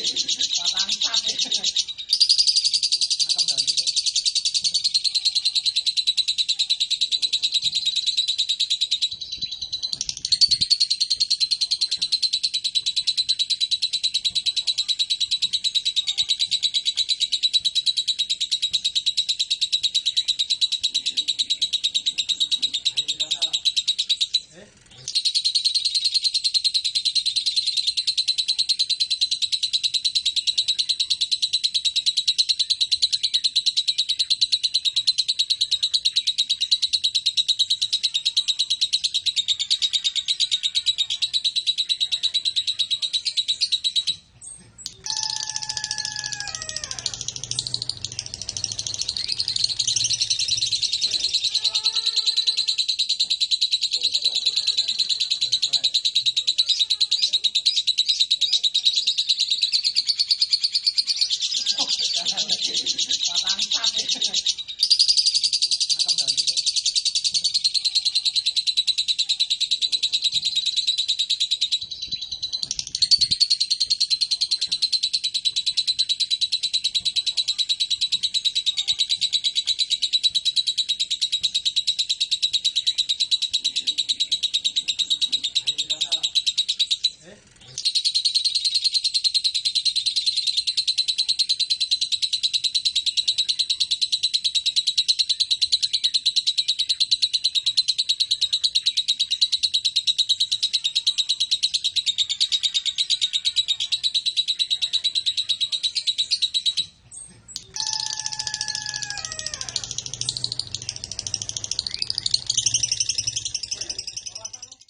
Baba, I'm happy.